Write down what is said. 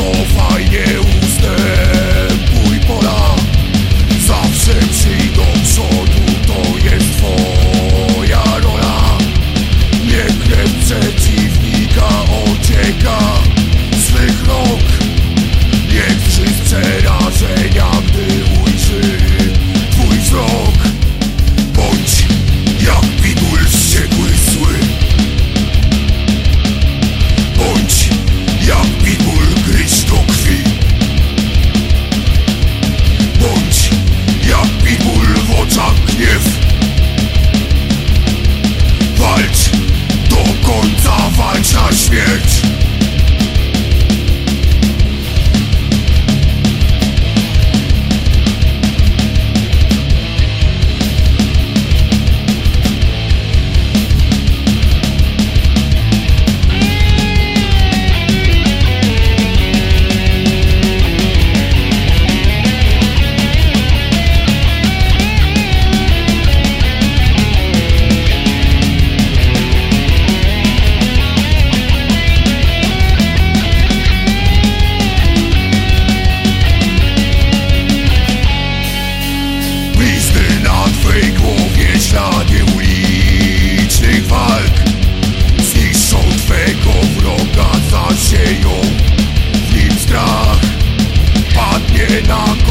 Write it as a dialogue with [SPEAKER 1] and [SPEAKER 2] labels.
[SPEAKER 1] só vai eu. in our